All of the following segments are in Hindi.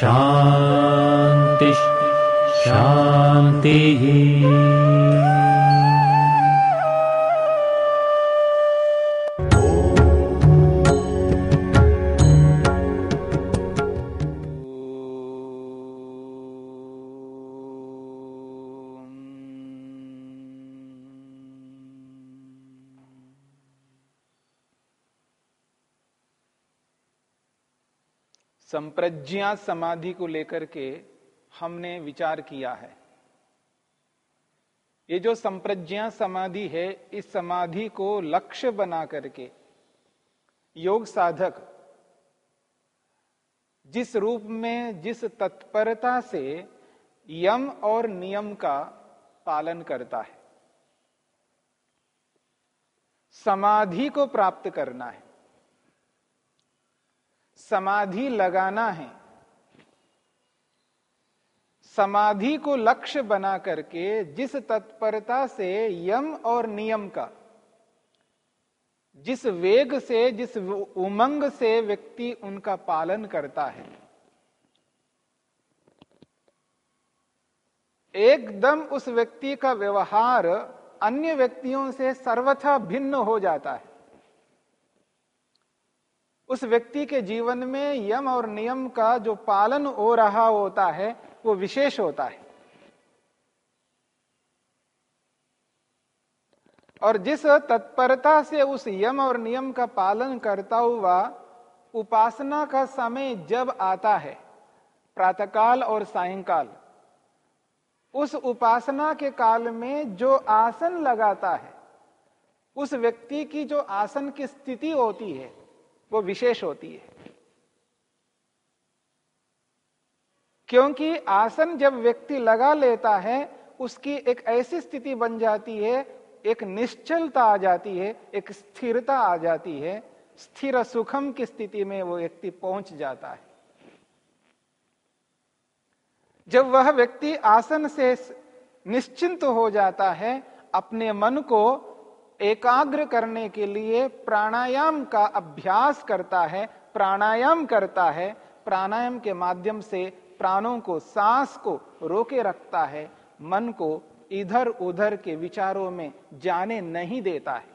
शान्तिः शान्तिः संप्रज्ञा समाधि को लेकर के हमने विचार किया है। ये जो संप्रज्ञा समाधि है, इस समाधि को लक्ष्य बना करके योग साधक जिस रूप में, जिस तत्परता से यम और नियम का पालन करता है। समाधि को प्राप्त करना है। समाधि लगाना है। समाधि को लक्ष्य बना करके जिस तत्परता से यम और नियम का, जिस वेग से, जिस उमंग से व्यक्ति उनका पालन करता है। एकदम उस व्यक्ति का व्यवहार अन्य व्यक्तियों से सर्वथा भिन्न हो जाता है। उस व्यक्ति के जीवन में यम और नियम का जो पालन हो रहा होता है, वो विशेष होता है। और जिस तत्परता से उस यम और नियम का पालन करता हुआ उपासना का समय जब आता है, प्रातःकाल और सायंकाल, उस उपासना के काल में जो आसन लगाता है, उस व्यक्ति की जो आसन की स्थिति होती है वो विशेष होती है। क्योंकि आसन जब व्यक्ति लगा लेता है, उसकी एक ऐसी स्थिति बन जाती है, एक निश्चलता आ जाती है, एक स्थिरता आ जाती है, स्थिर सुखम की स्थिति में वो व्यक्ति पहुँच जाता है। जब वह व्यक्ति आसन से निश्चिंत हो जाता है, अपने मन को एकाग्र करने के लिए प्राणायाम का अभ्यास करता है, प्राणायाम करता है, प्राणायाम के माध्यम से प्राणों को सांस को रोके रखता है, मन को इधर उधर के विचारों में जाने नहीं देता है।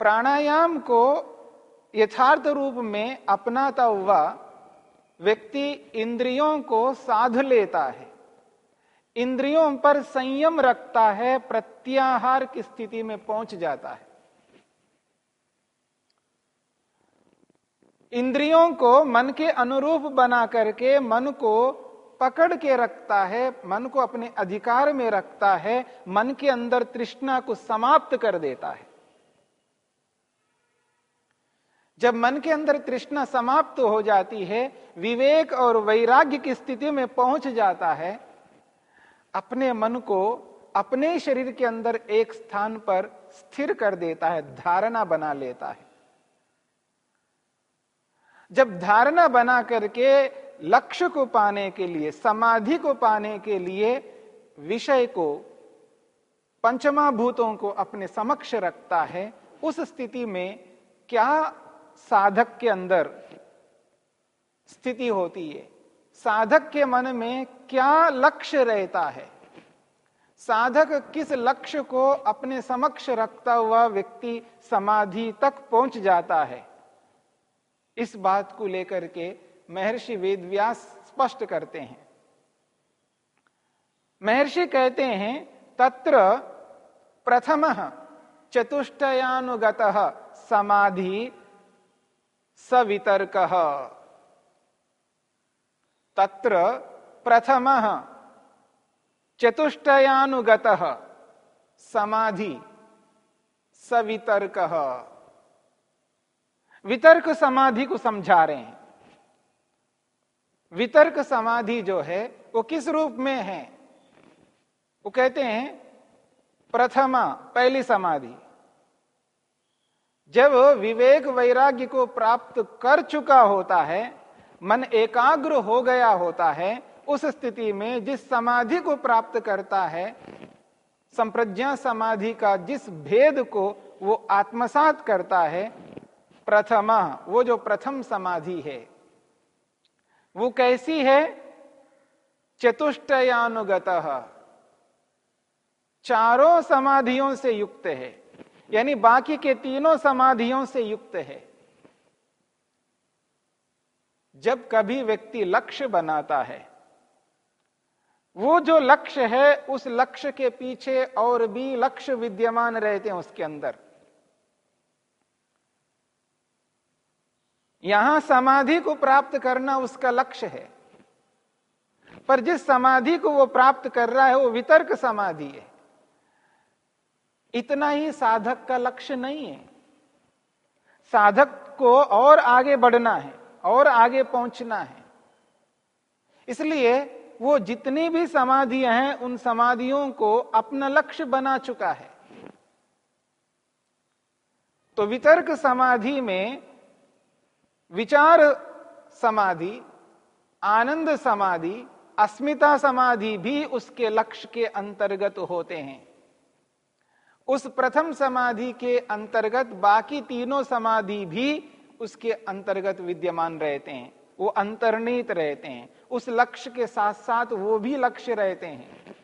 प्राणायाम को यथार्थ रूप में अपनाता हुआ व्यक्ति इंद्रियों को साध लेता है। इंद्रियों पर संयम रखता है, प्रत्याहार की स्थिति में पहुँच जाता है। इंद्रियों को मन के अनुरूप बना करके मन को पकड़ के रखता है, मन को अपने अधिकार में रखता है, मन के अंदर तृष्णा को समाप्त कर देता है। जब मन के अंदर तृष्णा समाप्त हो जाती है, विवेक और वैराग्य की स्थिति में पहुँच जाता है अपने मन को अपने शरीर के अंदर एक स्थान पर स्थिर कर देता है, धारणा बना लेता है। जब धारणा बना करके लक्ष्य को पाने के लिए, समाधि को पाने के लिए विषय को पंचमा भूतों को अपने समक्ष रखता है, उस स्थिति में क्या साधक के अंदर स्थिति होती है? साधक के मन में क्या लक्ष्य रहता है? साधक किस लक्ष्य को अपने समक्ष रखता हुआ व्यक्ति समाधि तक पहुँच जाता है? इस बात को लेकर के महर्षि वेदव्यास स्पष्ट करते हैं। महर्षि कहते हैं, तत्र प्रथम चतुष्टयानुगत समाधि सवितर्क। तत्र प्रथम चतुष्टयानुगत, समाधि, सवितर्क। वितर्क समाधि को समझा रहे हैं। वितर्क समाधि जो है, वो किस रूप में है? वो कहते हैं, प्रथमा, पहली समाधि। जब विवेक वैराग्य को प्राप्त कर चुका होता है, मन एकाग्र हो गया होता है उस स्थिति में जिस समाधि को प्राप्त करता है, संप्रज्ञा समाधि का जिस भेद को वो आत्मसात करता है, प्रथमा, वो जो प्रथम समाधि है, वो कैसी है? चतुष्टयानुगत। चारों समाधियों से युक्त है, यानी बाकी के तीनों समाधियों से युक्त है। जब कभी व्यक्ति लक्ष्य बनाता है वो जो लक्ष्य है, उस लक्ष्य के पीछे और भी लक्ष्य विद्यमान रहते हैं उसके अंदर। यहाँ समाधि को प्राप्त करना उसका लक्ष्य है। पर जिस समाधि को वो प्राप्त कर रहा है, वो वितर्क समाधि है। इतना ही साधक का लक्ष्य नहीं है। साधक को और आगे बढ़ना है, और आगे पहुँचना है। इसलिए वो जितनी भी समाधियाँ हैं, उन समाधियों को अपना लक्ष्य बना चुका है। तो वितर्क समाधि में विचार समाधि, आनंद समाधि, अस्मिता समाधि भी उसके लक्ष्य के अंतर्गत होते हैं। उस प्रथम समाधि के अंतर्गत बाकी तीनों समाधि भी उसके अंतर्गत विद्यमान रहते हैं। वो अंतर्नित रहते हैं। उस लक्ष्य के साथ साथ वो भी लक्ष्य रहते हैं।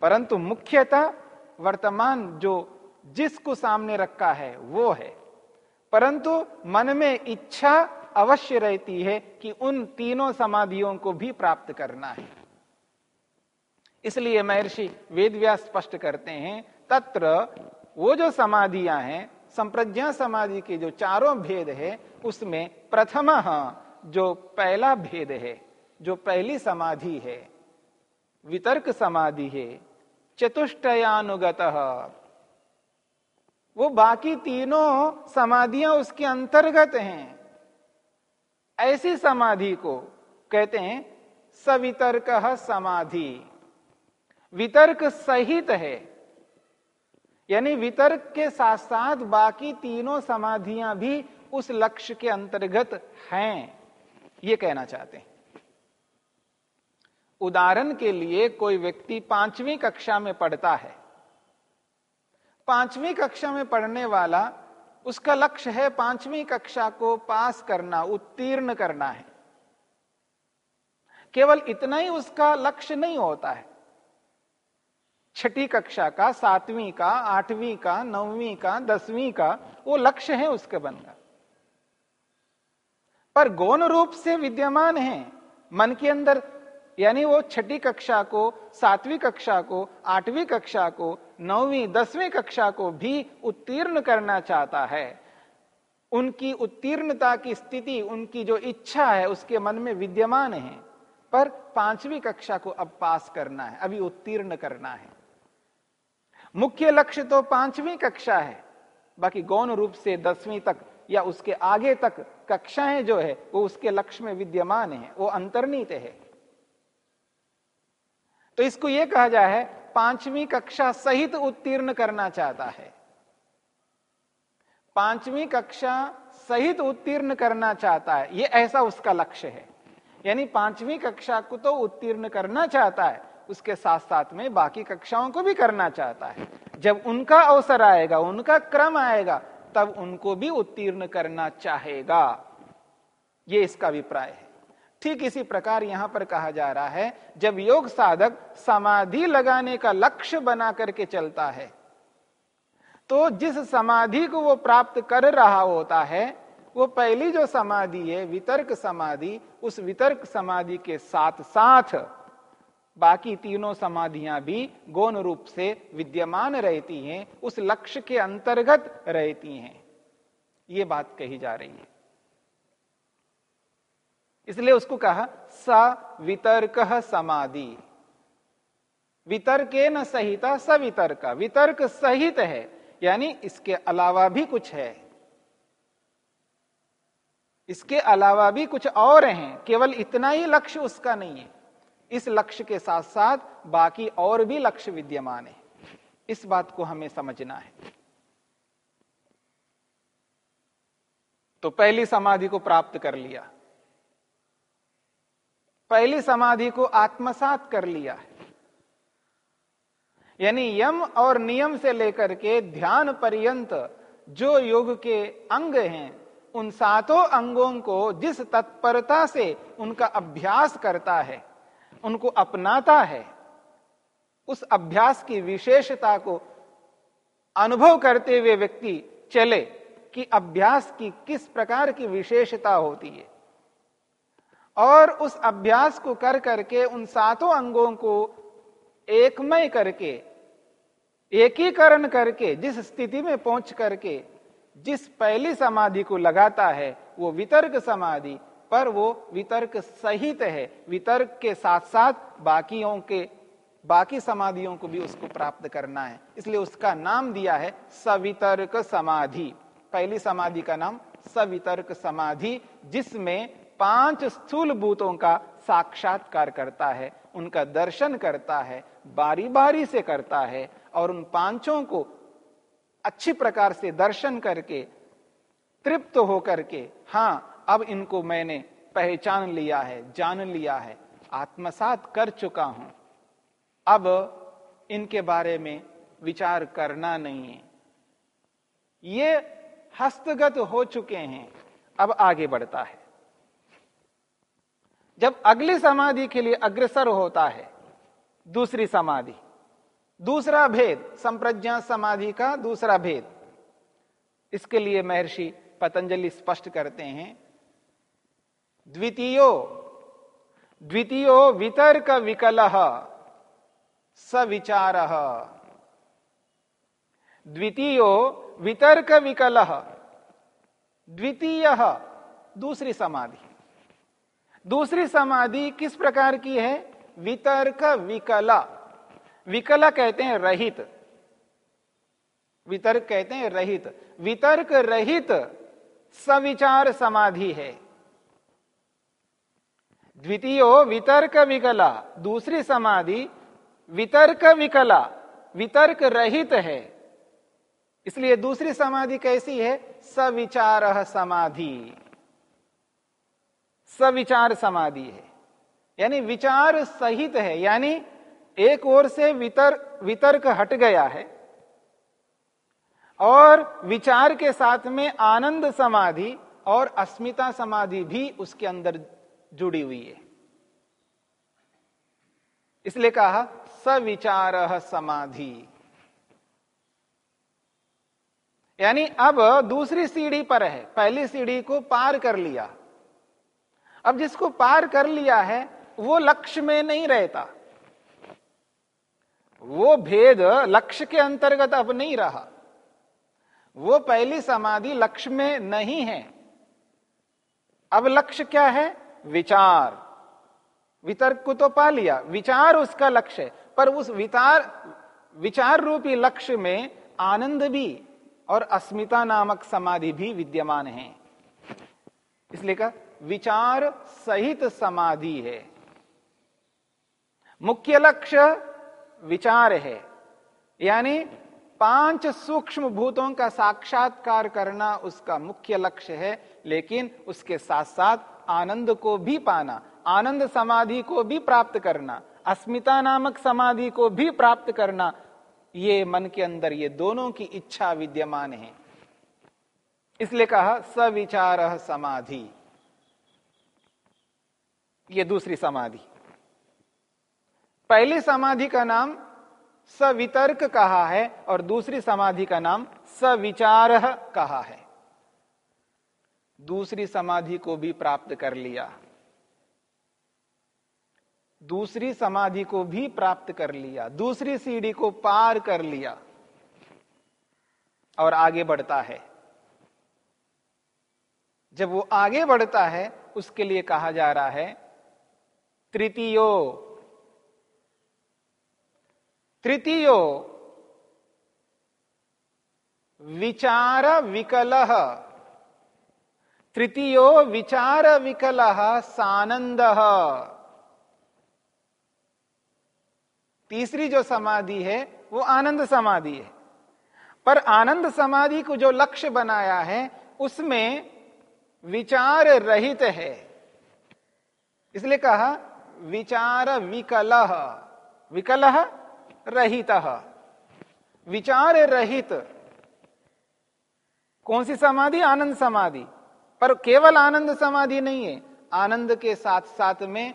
परंतु मुख्यतः वर्तमान जो जिसको सामने रखा है, वो है। परंतु मन में इच्छा अवश्य रहती है कि उन तीनों समाधियों को भी प्राप्त करना है। इसलिए महर्षि वेदव्यास स्पष्ट करते हैं, तत्र वो जो समाधियाँ हैं, संप्रज्ञा समाधि के जो चारों भेद है, उसमें प्रथम जो पहला भेद है जो पहली समाधि है, वितर्क समाधि है, चतुष्टयानुगत। वो बाकी तीनों समाधियाँ उसके अंतर्गत हैं। ऐसी समाधि को कहते हैं सवितर्क समाधि। वितर्क सहित है। यानी वितर्क के साथ साथ बाकी तीनों समाधियाँ भी उस लक्ष्य के अंतर्गत हैं, ये कहना चाहते हैं। उदाहरण के लिए कोई व्यक्ति पांचवी कक्षा में पढ़ता है। पांचवी कक्षा में पढ़ने वाला, उसका लक्ष्य है पांचवी कक्षा को पास करना, उत्तीर्ण करना है। केवल इतना ही उसका लक्ष्य नहीं होता है। छठी कक्षा का, सातवीं का, आठवीं का, नौवीं का, दसवीं का, वो लक्ष्य है उसके बनना पर गौण रूप से विद्यमान है, मन के अंदर यानी वो छठी कक्षा को, सातवीं कक्षा को, आठवीं कक्षा को, नौवीं, दसवीं कक्षा को भी उत्तीर्ण करना चाहता है। उनकी उत्तीर्णता की स्थिति, उनकी जो इच्छा है, उसके मन में विद्यमान है। पर पांचवी कक्षा को अब पास करना है, अभी उत्तीर्ण करना है। मुख्य लक्ष्य तो पांचवी कक्षा है, बाकी गौण रूप से दसवीं तक या उसके आगे तक कक्षाएँ जो है, वो उसके लक्ष्य में विद्यमान है, वो अंतर्नीत है। तो इसको यह कहा जाए पांचवी कक्षा सहित उत्तीर्ण करना चाहता है। पांचवी कक्षा सहित उत्तीर्ण करना चाहता है यह ऐसा उसका लक्ष्य है। यानी पांचवी कक्षा को तो उत्तीर्ण करना चाहता है, उसके साथ साथ में बाकी कक्षाओं को भी करना चाहता है। जब उनका अवसर आएगा, उनका क्रम आएगा, तब उनको भी उत्तीर्ण करना चाहेगा। ये इसका अभिप्राय है। ठीक इसी प्रकार यहाँ पर कहा जा रहा है, जब योग साधक समाधि लगाने का लक्ष्य बना करके चलता है तो जिस समाधि को वो प्राप्त कर रहा होता है, वो पहली जो समाधि है, वितर्क समाधि, उस वितर्क समाधि के साथ साथ बाकी तीनों समाधियाँ भी गौण रूप से विद्यमान रहती हैं, उस लक्ष्य के अंतर्गत रहती हैं। ये बात कही जा रही है। इसलिए उसको कहा, स वितर्क समाधि। वितर्क न सहिता सवितर्क वितर्क। सहित है, यानी इसके अलावा भी कुछ है। इसके अलावा भी कुछ और हैं, केवल इतना ही लक्ष्य उसका नहीं है। इस लक्ष्य के साथ साथ बाकी और भी लक्ष्य विद्यमान है। इस बात को हमें समझना है। तो पहली समाधि को प्राप्त कर लिया। पहली समाधि को आत्मसात कर लिया है। यानी यम और नियम से लेकर के ध्यान पर्यंत जो योग के अंग हैं, उन सातों अंगों को जिस तत्परता से उनका अभ्यास करता है, उनको अपनाता है, उस अभ्यास की विशेषता को अनुभव करते हुए व्यक्ति चले कि अभ्यास की किस प्रकार की विशेषता होती है। और उस अभ्यास को कर करके उन सातों अंगों को एकमय करके, एकीकरण करके, जिस स्थिति में पहुँच करके, जिस पहली समाधि को लगाता है, वो वितर्क समाधि, पर वो वितर्क सहित है। वितर्क के साथ साथ बाकियों के, बाकी समाधियों को भी उसको प्राप्त करना है। इसलिए उसका नाम दिया है सवितर्क समाधि। पहली समाधि का नाम सवितर्क समाधि, जिसमें पाँच स्थूल भूतों का साक्षात्कार करता है, उनका दर्शन करता है बारी बारी से करता है, और उन पाँचों को अच्छी प्रकार से दर्शन करके, तृप्त होकर के, हाँ, अब इनको मैंने पहचान लिया है, जान लिया है, आत्मसात कर चुका हूँ। अब इनके बारे में विचार करना नहीं है। ये हस्तगत हो चुके हैं, अब आगे बढ़ता है। जब अगली समाधि के लिए अग्रसर होता है, दूसरी समाधि। दूसरा भेद, संप्रज्ञा समाधि का दूसरा भेद। इसके लिए महर्षि पतंजलि स्पष्ट करते हैं, द्वितीयो द्वितीयो वितर्क विकल सविचार। द्वितीयो वितर्क विकल, द्वितीय, दूसरी समाधि। दूसरी समाधि किस प्रकार की है? वितर्क विकला। विकला कहते हैं रहित। वितर्क कहते हैं रहित। वितर्क रहित सविचार समाधि है। द्वितीय, वितर्क विकला। दूसरी समाधि, वितर्क विकला। वितर्क रहित है। इसलिए दूसरी समाधि कैसी है? सविचार समाधि। सविचार समाधि है। यानी विचार सहित है। यानी एक ओर से वितर, वितर्क हट गया है और विचार के साथ में आनंद समाधि और अस्मिता समाधि भी उसके अंदर जुड़ी हुई है। इसलिए कहा, सविचार समाधि। यानी अब दूसरी सीढ़ी पर है। पहली सीढ़ी को पार कर लिया। अब जिसको पार कर लिया है, वो लक्ष्य में नहीं रहता। वो भेद लक्ष्य के अंतर्गत अब नहीं रहा। वो पहली समाधि लक्ष्य में नहीं है। अब लक्ष्य क्या है? विचार। वितर्क को तो पा लिया। विचार उसका लक्ष्य है। पर उस विचार विचार रूपी लक्ष्य में आनंद भी और अस्मिता नामक समाधि भी विद्यमान है। इसलिए का विचार सहित समाधि है। मुख्य लक्ष्य विचार है। यानी पाँच सूक्ष्म भूतों का साक्षात्कार करना उसका मुख्य लक्ष्य है, लेकिन उसके साथ साथ आनंद को भी पाना, आनंद समाधि को भी प्राप्त करना, अस्मिता नामक समाधि को भी प्राप्त करना, ये मन के अंदर ये दोनों की इच्छा विद्यमान है। इसलिए कहा सविचार समाधि। ये दूसरी समाधि। पहली समाधि का नाम सवितर्क कहा है और दूसरी समाधि का नाम सविचार कहा है। दूसरी समाधि को भी प्राप्त कर लिया। दूसरी समाधि को भी प्राप्त कर लिया। दूसरी सीढ़ी को पार कर लिया। और आगे बढ़ता है। जब वो आगे बढ़ता है, उसके लिए कहा जा रहा है तृतीयो। तृतीयो। विचार विकल। तृतीयो विचार विकल, सानंद। तीसरी जो समाधि है, वो आनंद समाधि है। पर आनंद समाधि को जो लक्ष्य बनाया है, उसमें विचार रहित है। इसलिए कहा विचार विकल विकल रहित। विचार रहित कौन सी समाधि? आनंद समाधि। पर केवल आनंद समाधि नहीं है। आनंद के साथ साथ में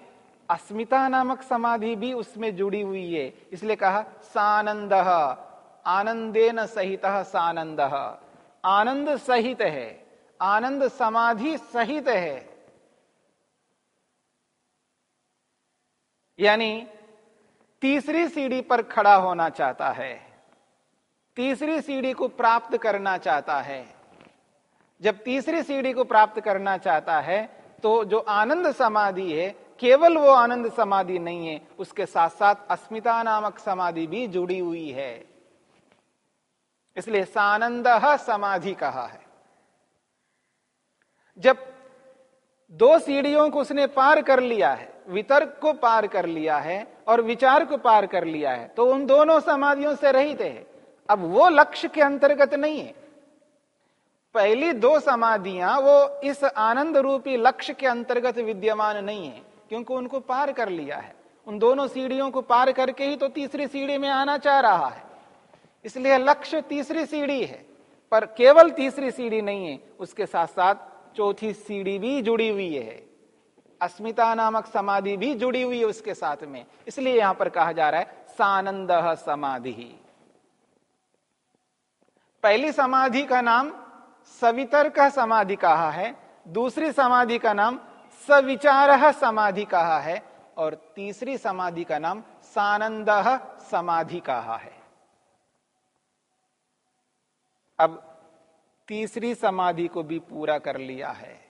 अस्मिता नामक समाधि भी उसमें जुड़ी हुई है। इसलिए कहा, सानंद। आनंदेन सहित सानंद। आनंद सहित है। आनंद समाधि सहित है। यानी तीसरी सीढ़ी पर खड़ा होना चाहता है, तीसरी सीढ़ी को प्राप्त करना चाहता है। जब तीसरी सीढ़ी को प्राप्त करना चाहता है तो जो आनंद समाधि है, केवल वो आनंद समाधि नहीं है, उसके साथ साथ अस्मिता नामक समाधि भी जुड़ी हुई है। इसलिए सानंद समाधि कहा है। जब दो सीढ़ियों को उसने पार कर लिया है वितर्क को पार कर लिया है और विचार को पार कर लिया है तो उन दोनों समाधियों से रहित है। अब वो लक्ष्य के अंतर्गत नहीं है। पहली दो समाधियाँ, वो इस आनंद रूपी लक्ष्य के अंतर्गत विद्यमान नहीं है, क्योंकि उनको पार कर लिया है। उन दोनों सीढ़ियों को पार करके ही तो तीसरी सीढ़ी में आना चाह रहा है। इसलिए लक्ष्य तीसरी सीढ़ी है, पर केवल तीसरी सीढ़ी नहीं है, उसके साथ साथ चौथी सीढ़ी भी जुड़ी हुई है। अस्मिता नामक समाधि भी जुड़ी हुई है उसके साथ में। इसलिए यहाँ पर कहा जा रहा है, सानंद समाधि। पहली समाधि का नाम सवितर का समाधि कहा है, दूसरी समाधि का नाम सविचार समाधि कहा है, और तीसरी समाधि का नाम सानंद समाधि कहा है। अब तीसरी समाधि को भी पूरा कर लिया है।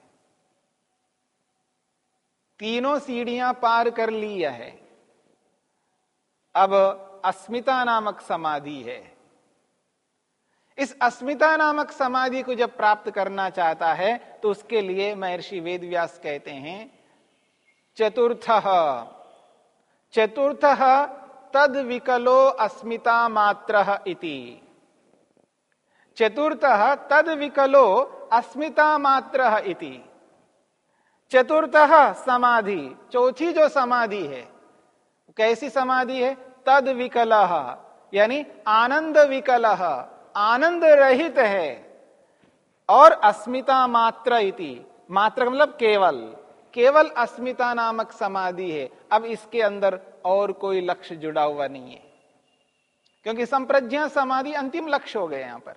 तीनों सीढ़ियाँ पार कर लिया है। अब अस्मिता नामक समाधि है। इस अस्मिता नामक समाधि को जब प्राप्त करना चाहता है तो उसके लिए महर्षि वेदव्यास कहते हैं, चतुर्थ। चतुर्थ तद विकलो अस्मिता मात्र इति। चतुर्थ तद विकलो अस्मिता मात्र इति। चतुर्थ समाधि, चौथी जो समाधि है कैसी समाधि है? तद विकल यानी आनंद विकल आनंद रहित है। और अस्मिता मात्र इति, मात्र मतलब केवल केवल अस्मिता नामक समाधि है। अब इसके अंदर और कोई लक्ष्य जुड़ा हुआ नहीं है। क्योंकि संप्रज्ञा समाधि अंतिम लक्ष्य हो गए यहाँ पर।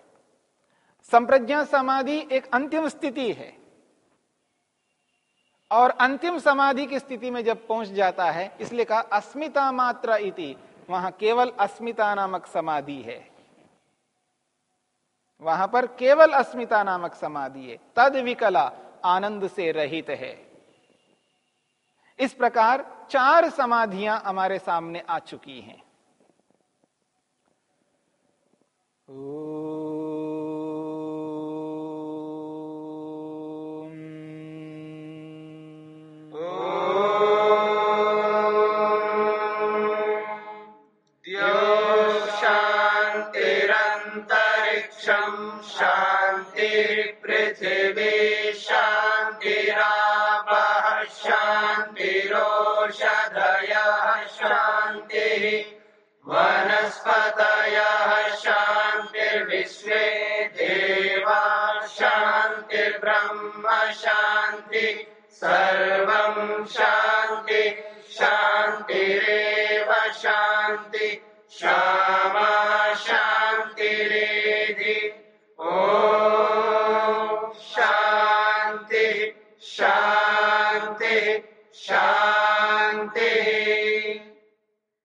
संप्रज्ञा समाधि एक अंतिम स्थिति है। और अंतिम समाधि की स्थिति में जब पहुँच जाता है, इसलिए कहा, अस्मिता मात्र इति। वहाँ केवल अस्मिता नामक समाधि है। वहाँ पर केवल अस्मिता नामक समाधि है। तद विकला, आनंद से रहित है। इस प्रकार चार समाधियाँ हमारे सामने आ चुकी हैं। ओ... श्यामा शान्तिरेधि ओ शांति शांति शान्ति।